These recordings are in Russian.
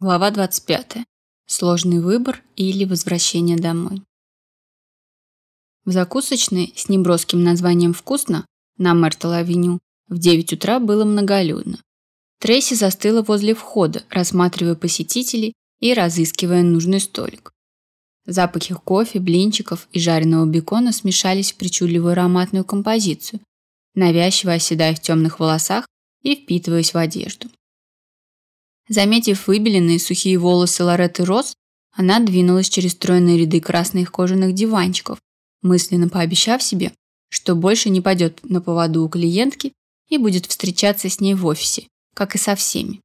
Глава 25. Сложный выбор или возвращение домой. В закусочной с неброским названием «Вкусно» на Мертл-авеню в 9 утра было многолюдно. Трейси застыла возле входа, рассматривая посетителей и разыскивая нужный столик. Запахи кофе, блинчиков и жареного бекона смешались в причудливую ароматную композицию, навязчиво оседая в темных волосах и впитываясь в одежду. Заметив выбеленные сухие волосы Лоретты Росс, она двинулась через стройные ряды красных кожаных диванчиков, мысленно пообещав себе, что больше не пойдет на поводу у клиентки и будет встречаться с ней в офисе, как и со всеми.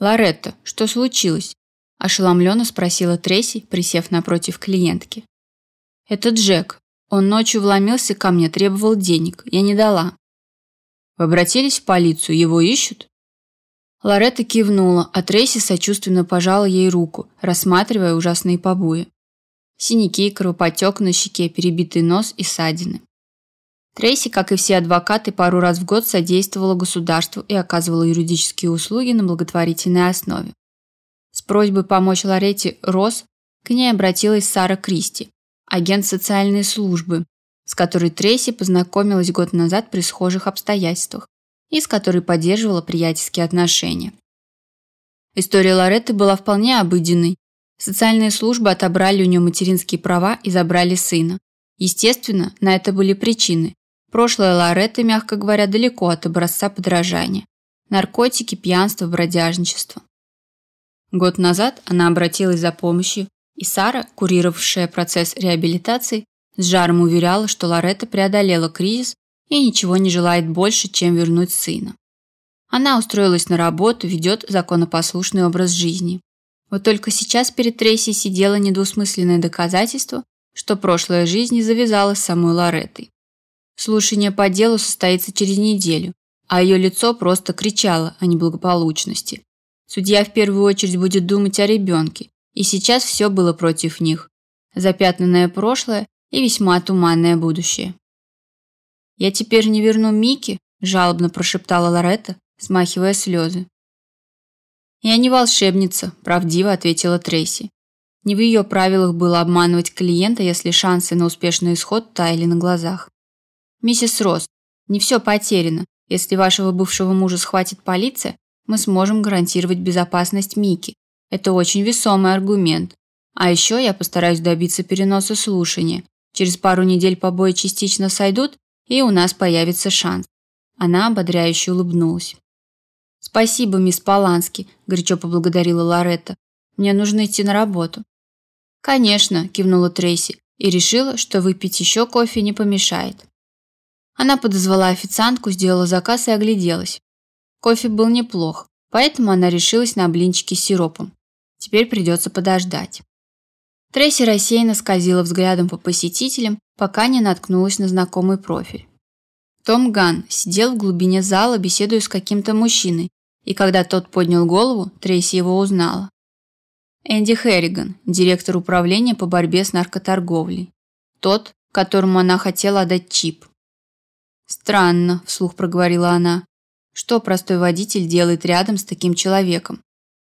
«Лоретта, что случилось?» – ошеломленно спросила Трейси, присев напротив клиентки. «Это Джек. Он ночью вломился ко мне, требовал денег. Я не дала». «Вы обратились в полицию? Его ищут?» Лоретта кивнула, а Трейси сочувственно пожала ей руку, рассматривая ужасные побои. Синяки, кровопотек на щеке, перебитый нос и ссадины. Трейси, как и все адвокаты, пару раз в год содействовала государству и оказывала юридические услуги на благотворительной основе. С просьбой помочь Лоретте Росс к ней обратилась Сара Кристи, агент социальной службы, с которой Трейси познакомилась год назад при схожих обстоятельствах и с которой поддерживала приятельские отношения. История Лоретты была вполне обыденной. Социальные службы отобрали у нее материнские права и забрали сына. Естественно, на это были причины. Прошлое Лоретты, мягко говоря, далеко от образца подражания. Наркотики, пьянство, бродяжничество. Год назад она обратилась за помощью, и Сара, курировавшая процесс реабилитации, с жаром уверяла, что Лоретта преодолела кризис и ничего не желает больше, чем вернуть сына. Она устроилась на работу, ведет законопослушный образ жизни. Вот только сейчас перед Трейси сидело недвусмысленное доказательство, что прошлая жизнь не завязалась с самой Лореттой. Слушание по делу состоится через неделю, а ее лицо просто кричало о неблагополучности. Судья в первую очередь будет думать о ребенке, и сейчас все было против них. Запятнанное прошлое и весьма туманное будущее. «Я теперь не верну Мики?» – жалобно прошептала Лоретта, смахивая слезы. «Я не волшебница», – правдиво ответила Трейси. Не в ее правилах было обманывать клиента, если шансы на успешный исход таяли на глазах. «Миссис Росс, не все потеряно. Если вашего бывшего мужа схватит полиция, мы сможем гарантировать безопасность Мики. Это очень весомый аргумент. А еще я постараюсь добиться переноса слушания. Через пару недель побои частично сойдут, и у нас появится шанс. Она ободряюще улыбнулась. Спасибо, мисс Полански, горячо поблагодарила Лоретта. Мне нужно идти на работу. Конечно, кивнула Трейси и решила, что выпить еще кофе не помешает. Она подозвала официантку, сделала заказ и огляделась. Кофе был неплох, поэтому она решилась на блинчики с сиропом. Теперь придется подождать. Трейси рассеянно скользила взглядом по посетителям, пока не наткнулась на знакомый профиль. Том Ган сидел в глубине зала, беседуя с каким-то мужчиной, и когда тот поднял голову, Трейси его узнала. Энди Херриган, директор управления по борьбе с наркоторговлей. Тот, которому она хотела отдать чип. «Странно», – вслух проговорила она. «Что простой водитель делает рядом с таким человеком?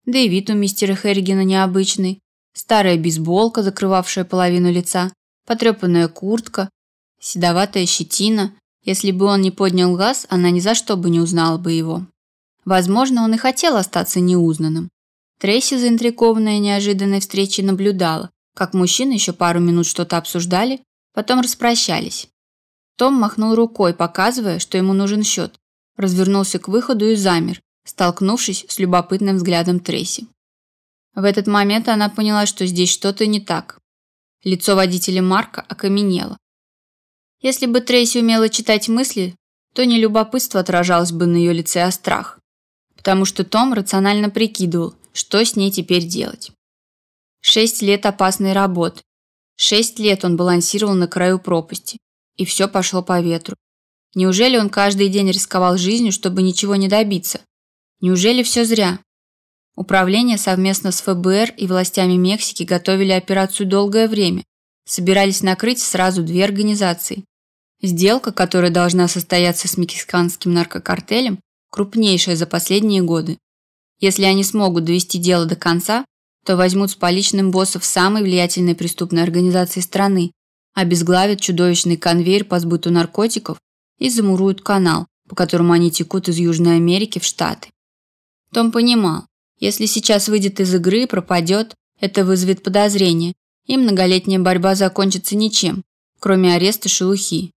Да и вид у мистера Херригана необычный. Старая бейсболка, закрывавшая половину лица, потрепанная куртка, седоватая щетина. Если бы он не поднял глаз, она ни за что бы не узнала бы его. Возможно, он и хотел остаться неузнанным. Трейси, заинтригованная неожиданной встречей, наблюдала, как мужчины еще пару минут что-то обсуждали, потом распрощались. Том махнул рукой, показывая, что ему нужен счет, развернулся к выходу и замер, столкнувшись с любопытным взглядом Трейси. В этот момент она поняла, что здесь что-то не так. Лицо водителя Марка окаменело. Если бы Трейси умела читать мысли, то не любопытство отражалось бы на ее лице, а страх. Потому что Том рационально прикидывал, что с ней теперь делать. Шесть лет опасной работы. Шесть лет он балансировал на краю пропасти. И все пошло по ветру. Неужели он каждый день рисковал жизнью, чтобы ничего не добиться? Неужели все зря? Управление совместно с ФБР и властями Мексики готовили операцию долгое время, собирались накрыть сразу две организации. Сделка, которая должна состояться с мексиканским наркокартелем, крупнейшая за последние годы. Если они смогут довести дело до конца, то возьмут с поличным боссов самой влиятельной преступной организации страны, обезглавят чудовищный конвейер по сбыту наркотиков и замуруют канал, по которому они текут из Южной Америки в Штаты. Том понимал, если сейчас выйдет из игры и пропадет, это вызовет подозрение, и многолетняя борьба закончится ничем, кроме ареста шелухи.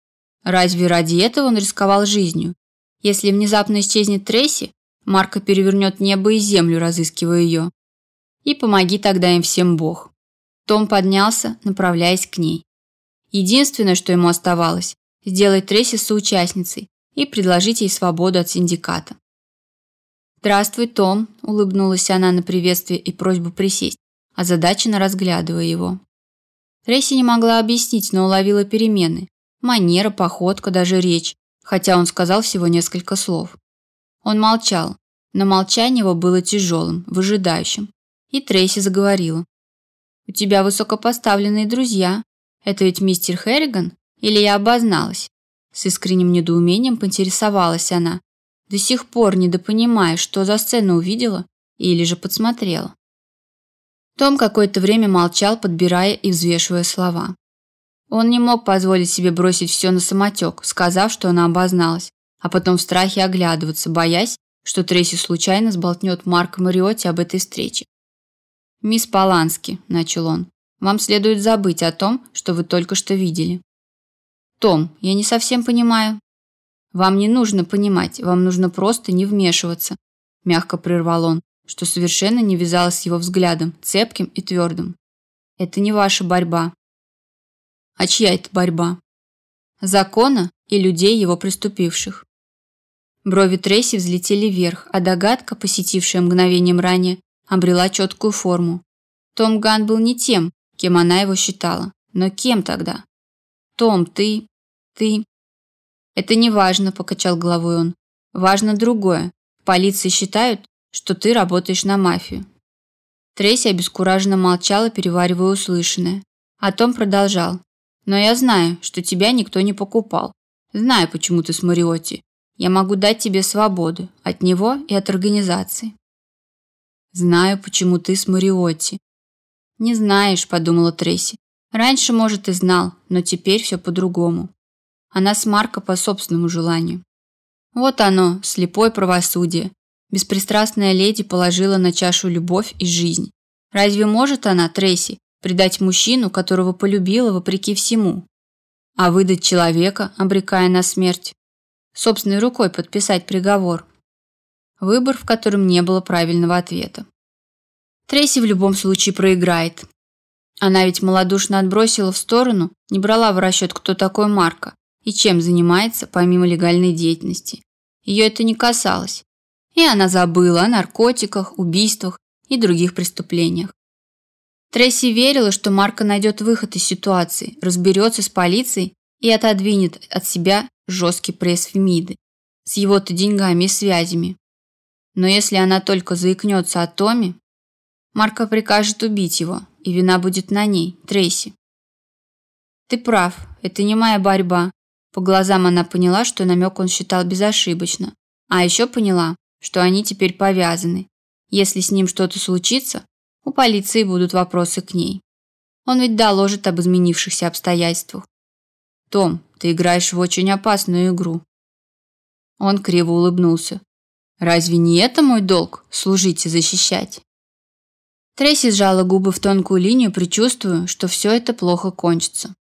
Разве ради этого он рисковал жизнью? Если внезапно исчезнет Трейси, Марко перевернет небо и землю, разыскивая ее. И помоги тогда им всем Бог. Том поднялся, направляясь к ней. Единственное, что ему оставалось, сделать Трейси соучастницей и предложить ей свободу от синдиката. «Здравствуй, Том», – улыбнулась она на приветствие и просьбу присесть, озадаченно разглядывая его. Трейси не могла объяснить, но уловила перемены. Манера, походка, даже речь, хотя он сказал всего несколько слов. Он молчал, но молчание его было тяжелым, выжидающим. И Трейси заговорила. «У тебя высокопоставленные друзья. Это ведь мистер Хэрриган? Или я обозналась?» С искренним недоумением поинтересовалась она, до сих пор недопонимая, что за сцену увидела или же подсмотрела. Том какое-то время молчал, подбирая и взвешивая слова. Он не мог позволить себе бросить все на самотек, сказав, что она обозналась, а потом в страхе оглядываться, боясь, что Трейси случайно сболтнет Марка Мариотти об этой встрече. «Мисс Полански», – начал он, – «вам следует забыть о том, что вы только что видели». «Том, я не совсем понимаю». «Вам не нужно понимать, вам нужно просто не вмешиваться», – мягко прервал он, что совершенно не вязалось с его взглядом, цепким и твердым. «Это не ваша борьба». «А чья это борьба?» «Закона и людей, его приступивших». Брови Трейси взлетели вверх, а догадка, посетившая мгновением ранее, обрела четкую форму. Том Ган был не тем, кем она его считала. Но кем тогда? Том, ты... ты... Это не важно, покачал головой он. Важно другое. В полиции считают, что ты работаешь на мафию. Трейси обескураженно молчала, переваривая услышанное. А Том продолжал. Но я знаю, что тебя никто не покупал. Знаю, почему ты с Мариотти. Я могу дать тебе свободу от него и от организации. Знаю, почему ты с Мариотти. Не знаешь, подумала Трейси. Раньше, может, и знал, но теперь все по-другому. Она с Марко по собственному желанию. Вот оно, слепое правосудие, Беспристрастная леди положила на чашу любовь и жизнь. Разве может она, Трейси, предать мужчину, которого полюбила вопреки всему? А выдать человека, обрекая на смерть? Собственной рукой подписать приговор? Выбор, в котором не было правильного ответа. Трейси в любом случае проиграет. Она ведь малодушно отбросила в сторону, не брала в расчет, кто такой Марко и чем занимается помимо легальной деятельности. Ее это не касалось и она забыла о наркотиках, убийствах и других преступлениях. Трейси верила, что Марко найдет выход из ситуации, разберется с полицией и отодвинет от себя жесткий пресс Фемиды с его-то деньгами и связями. Но если она только заикнется о Томе, Марко прикажет убить его, и вина будет на ней, Трейси. Ты прав, это не моя борьба. По глазам она поняла, что намек он считал безошибочно. А еще поняла, что они теперь повязаны. Если с ним что-то случится, у полиции будут вопросы к ней. Он ведь доложит об изменившихся обстоятельствах. Том, ты играешь в очень опасную игру. Он криво улыбнулся. Разве не это мой долг служить и защищать? Трейси сжала губы в тонкую линию, предчувствуя, что все это плохо кончится.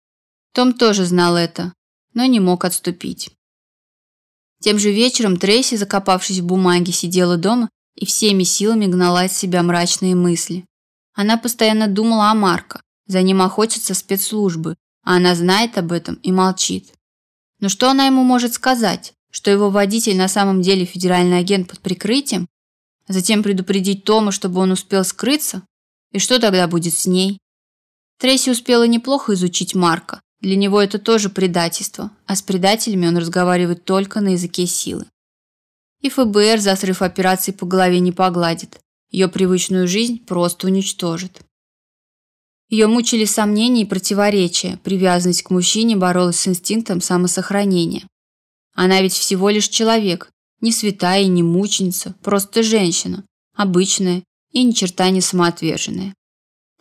Том тоже знал это, но не мог отступить. Тем же вечером Трейси, закопавшись в бумаге, сидела дома и всеми силами гнала от себя мрачные мысли. Она постоянно думала о Марко. За ним охотятся спецслужбы, а она знает об этом и молчит. Но что она ему может сказать? Что его водитель на самом деле федеральный агент под прикрытием? Затем предупредить Тома, чтобы он успел скрыться? И что тогда будет с ней? Трейси успела неплохо изучить Марка, для него это тоже предательство, а с предателями он разговаривает только на языке силы. И ФБР за срыв операции по голове не погладит. Ее привычную жизнь просто уничтожит. Ее мучили сомнения и противоречия, привязанность к мужчине боролась с инстинктом самосохранения. Она ведь всего лишь человек, не святая и не мученица, просто женщина, обычная и ни черта не самоотверженная.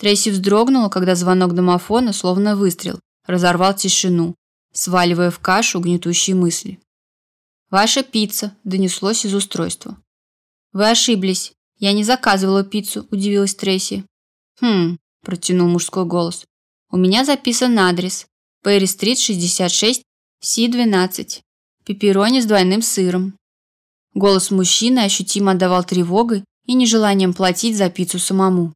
Трейси вздрогнула, когда звонок домофона, словно выстрел, разорвал тишину, сваливая в кашу гнетущие мысли. «Ваша пицца», – донеслось из устройства. «Вы ошиблись. Я не заказывала пиццу», – удивилась Трейси. «Хм», – протянул мужской голос. «У меня записан адрес. Перри-стрит, 66, Си-12. Пепперони с двойным сыром». Голос мужчины ощутимо отдавал тревогой и нежеланием платить за пиццу самому.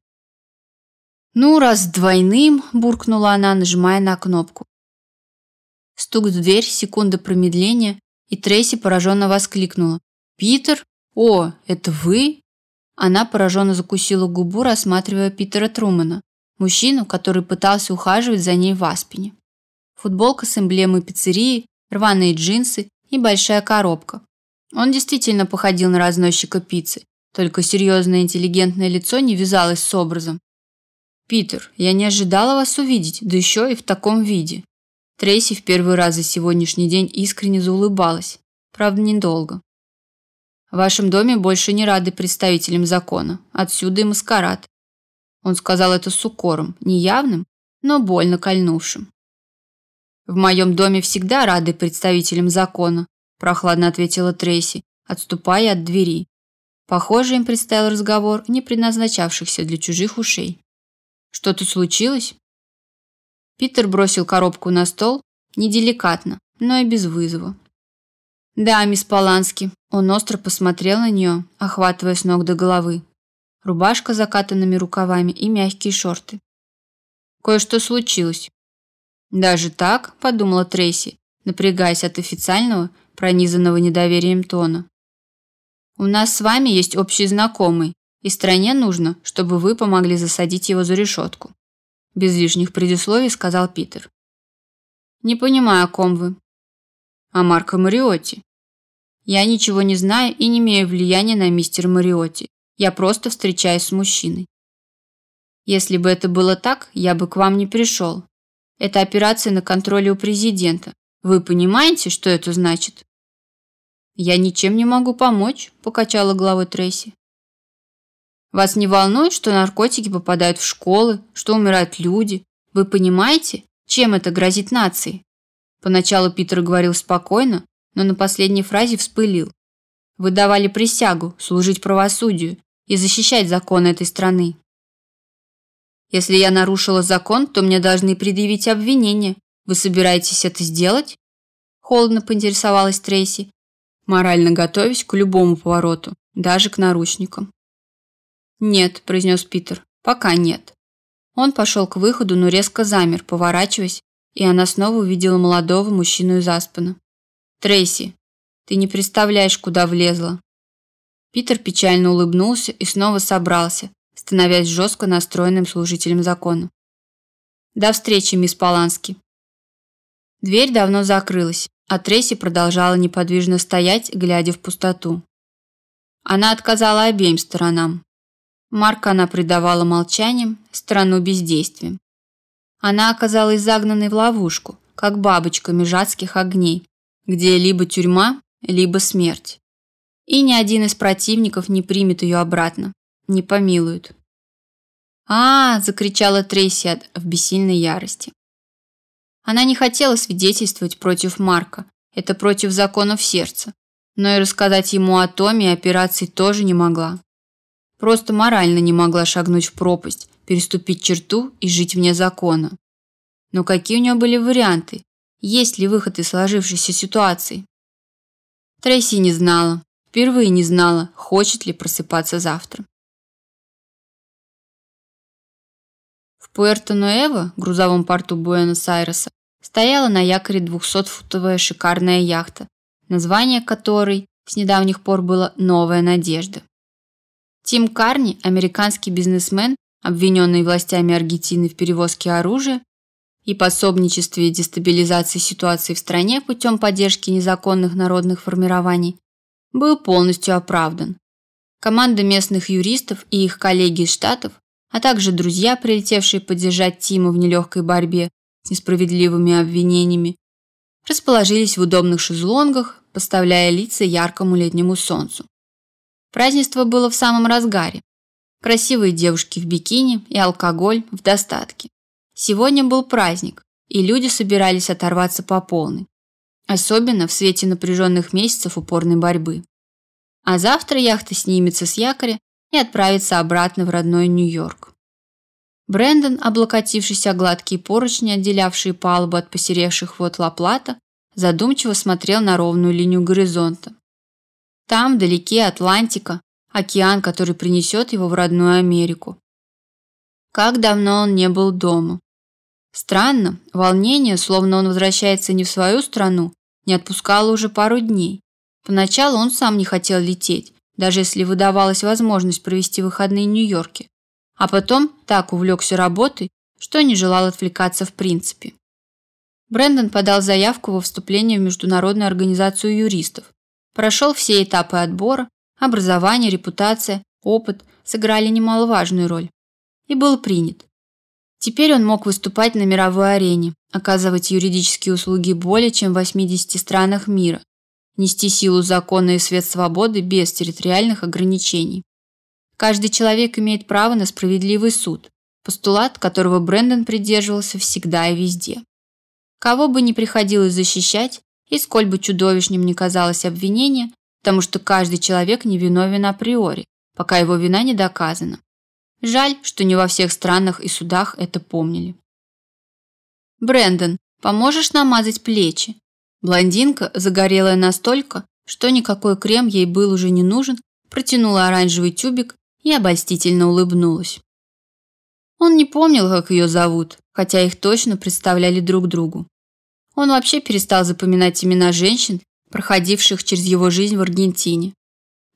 «Ну, раз двойным», – буркнула она, нажимая на кнопку. Стук в дверь, секунда промедления, и Трейси пораженно воскликнула. «Питер? О, это вы?» Она пораженно закусила губу, рассматривая Питера Трумана, мужчину, который пытался ухаживать за ней в Аспине. Футболка с эмблемой пиццерии, рваные джинсы и большая коробка. Он действительно походил на разносчика пиццы, только серьезное интеллигентное лицо не вязалось с образом. «Питер, я не ожидала вас увидеть, да еще и в таком виде», Трейси в первый раз за сегодняшний день искренне заулыбалась. Правда, недолго. В вашем доме больше не рады представителям закона. Отсюда и маскарад. Он сказал это с укором, неявным, но больно кольнувшим. В моем доме всегда рады представителям закона, прохладно ответила Трейси, отступая от двери. Похоже, им предстоял разговор, не предназначавшихся для чужих ушей. Что-то случилось? Питер бросил коробку на стол, неделикатно, но и без вызова. «Да, мисс Полански». Он остро посмотрел на нее, охватывая с ног до головы. Рубашка с закатанными рукавами и мягкие шорты. «Кое-что случилось». «Даже так?» – подумала Трейси, напрягаясь от официального, пронизанного недоверием тона. «У нас с вами есть общий знакомый, и стране нужно, чтобы вы помогли засадить его за решетку без лишних предисловий сказал Питер. Не понимаю, о ком вы. О Марко Мариотти. Я ничего не знаю и не имею влияния на мистера Мариотти. Я просто встречаюсь с мужчиной. Если бы это было так, я бы к вам не пришел. Это операция на контроле у президента. Вы понимаете, что это значит? Я ничем не могу помочь, покачала головой Трейси. Вас не волнует, что наркотики попадают в школы, что умирают люди? Вы понимаете, чем это грозит нации? Поначалу Питер говорил спокойно, но на последней фразе вспылил. Вы давали присягу служить правосудию и защищать законы этой страны. Если я нарушила закон, то мне должны предъявить обвинение. Вы собираетесь это сделать? Холодно поинтересовалась Трейси, морально готовясь к любому повороту, даже к наручникам. «Нет», – произнес Питер, – «пока нет». Он пошел к выходу, но резко замер, поворачиваясь, и она снова увидела молодого мужчину из Аспена. «Трейси, ты не представляешь, куда влезла». Питер печально улыбнулся и снова собрался, становясь жестко настроенным служителем закона. «До встречи, мисс Полански». Дверь давно закрылась, а Трейси продолжала неподвижно стоять, глядя в пустоту. Она отказала обеим сторонам. Марка она предавала молчанием, страну бездействием. Она оказалась загнанной в ловушку, как бабочка межадских огней, где либо тюрьма, либо смерть. И ни один из противников не примет ее обратно, не помилует. а, закричала Трейси в бессильной ярости. Она не хотела свидетельствовать против Марка, это против законов сердца, но и рассказать ему о Томе и операции тоже не могла. Просто морально не могла шагнуть в пропасть, переступить черту и жить вне закона. Но какие у нее были варианты? Есть ли выход из сложившейся ситуации? Трейси не знала, впервые не знала, хочет ли просыпаться завтра. В Пуэрто-Нуэво, грузовом порту Буэнос-Айреса, стояла на якоре 200-футовая шикарная яхта, название которой с недавних пор было «Новая надежда». Тим Карни, американский бизнесмен, обвиненный властями Аргентины в перевозке оружия и пособничестве дестабилизации ситуации в стране путем поддержки незаконных народных формирований, был полностью оправдан. Команда местных юристов и их коллеги из Штатов, а также друзья, прилетевшие поддержать Тима в нелегкой борьбе с несправедливыми обвинениями, расположились в удобных шезлонгах, поставляя лица яркому летнему солнцу. Празднество было в самом разгаре. Красивые девушки в бикини и алкоголь в достатке. Сегодня был праздник, и люди собирались оторваться по полной. Особенно в свете напряженных месяцев упорной борьбы. А завтра яхта снимется с якоря и отправится обратно в родной Нью-Йорк. Брэндон, облокотившись о гладкие поручни, отделявшие палубу от посеревших вод Ла-Плата, задумчиво смотрел на ровную линию горизонта. Там, вдалеке, Атлантика, океан, который принесет его в родную Америку. Как давно он не был дома. Странно, волнение, словно он возвращается не в свою страну, не отпускало уже пару дней. Поначалу он сам не хотел лететь, даже если выдавалась возможность провести выходные в Нью-Йорке. А потом так увлекся работой, что не желал отвлекаться в принципе. Брэндон подал заявку во вступление в Международную организацию юристов. Прошел все этапы отбора, образование, репутация, опыт сыграли немаловажную роль. И был принят. Теперь он мог выступать на мировой арене, оказывать юридические услуги более чем в 80 странах мира, нести силу закона и свет свободы без территориальных ограничений. Каждый человек имеет право на справедливый суд, постулат, которого Брэндон придерживался всегда и везде. Кого бы ни приходилось защищать, и сколь бы чудовищным ни казалось обвинение, потому что каждый человек невиновен априори, пока его вина не доказана. Жаль, что не во всех странах и судах это помнили. Брэндон, поможешь намазать плечи? Блондинка, загорелая настолько, что никакой крем ей был уже не нужен, протянула оранжевый тюбик и обольстительно улыбнулась. Он не помнил, как ее зовут, хотя их точно представляли друг другу. Он вообще перестал запоминать имена женщин, проходивших через его жизнь в Аргентине.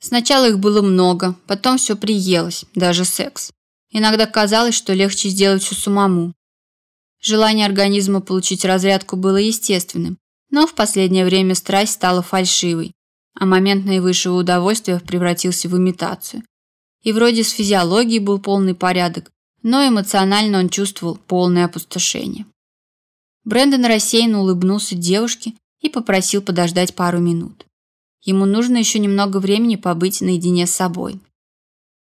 Сначала их было много, потом все приелось, даже секс. Иногда казалось, что легче сделать все самому. Желание организма получить разрядку было естественным, но в последнее время страсть стала фальшивой, а момент наивысшего удовольствия превратился в имитацию. И вроде с физиологией был полный порядок, но эмоционально он чувствовал полное опустошение. Брэндон рассеянно улыбнулся девушке и попросил подождать пару минут. Ему нужно еще немного времени побыть наедине с собой.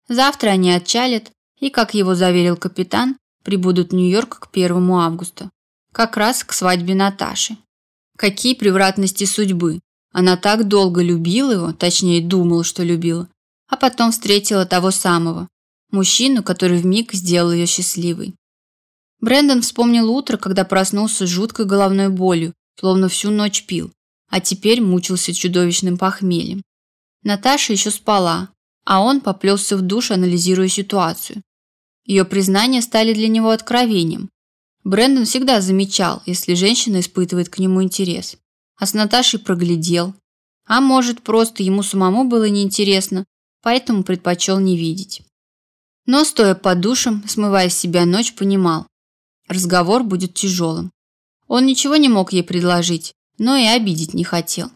Завтра они отчалят и, как его заверил капитан, прибудут в Нью-Йорк к 1 августа, как раз к свадьбе Наташи. Какие превратности судьбы! Она так долго любила его, точнее думала, что любила, а потом встретила того самого, мужчину, который вмиг сделал ее счастливой. Брэндон вспомнил утро, когда проснулся с жуткой головной болью, словно всю ночь пил, а теперь мучился чудовищным похмельем. Наташа еще спала, а он поплелся в душ, анализируя ситуацию. Ее признания стали для него откровением. Брэндон всегда замечал, если женщина испытывает к нему интерес. А с Наташей проглядел. А может, просто ему самому было неинтересно, поэтому предпочел не видеть. Но, стоя под душем, смывая с себя ночь, понимал, разговор будет тяжелым. Он ничего не мог ей предложить, но и обидеть не хотел.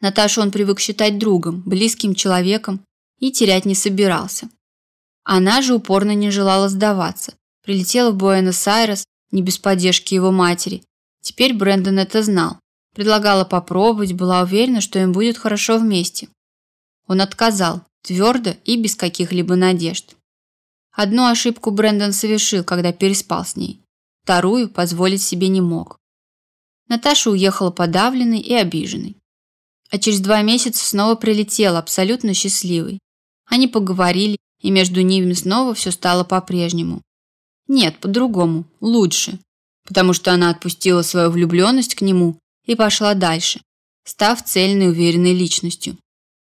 Наташу он привык считать другом, близким человеком и терять не собирался. Она же упорно не желала сдаваться. Прилетела в Буэнос-Айрес не без поддержки его матери. Теперь Брэндон это знал. Предлагала попробовать, была уверена, что им будет хорошо вместе. Он отказал, твердо и без каких-либо надежд. Одну ошибку Брэндон совершил, когда переспал с ней. Вторую позволить себе не мог. Наташа уехала подавленной и обиженной. А через два месяца снова прилетела, абсолютно счастливой. Они поговорили, и между ними снова все стало по-прежнему. Нет, по-другому, лучше. Потому что она отпустила свою влюбленность к нему и пошла дальше, став цельной уверенной личностью.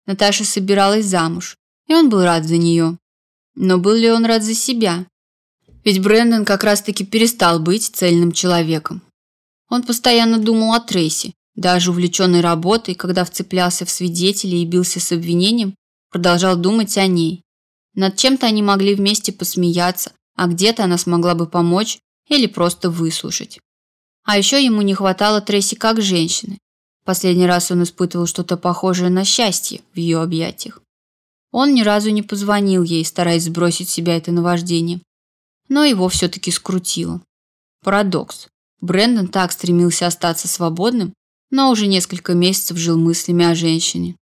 Наташа собиралась замуж, и он был рад за нее. Но был ли он рад за себя? Ведь Брэндон как раз-таки перестал быть цельным человеком. Он постоянно думал о Трейси, даже увлеченный работой, когда вцеплялся в свидетелей и бился с обвинением, продолжал думать о ней. Над чем-то они могли вместе посмеяться, а где-то она смогла бы помочь или просто выслушать. А еще ему не хватало Трейси как женщины. Последний раз он испытывал что-то похожее на счастье в ее объятиях. Он ни разу не позвонил ей, стараясь сбросить с себя это наваждение. Но его все-таки скрутило. Парадокс. Брэндон так стремился остаться свободным, но уже несколько месяцев жил мыслями о женщине.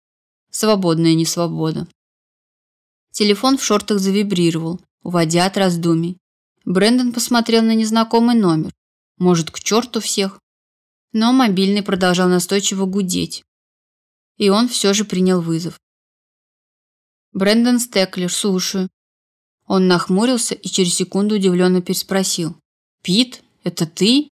Свободная не свобода. Телефон в шортах завибрировал, уводя от раздумий. Брэндон посмотрел на незнакомый номер. Может, к черту всех? Но мобильный продолжал настойчиво гудеть. И он все же принял вызов. Брэндон Стеклер, слушаю. Он нахмурился и через секунду удивленно переспросил. Пит, это ты?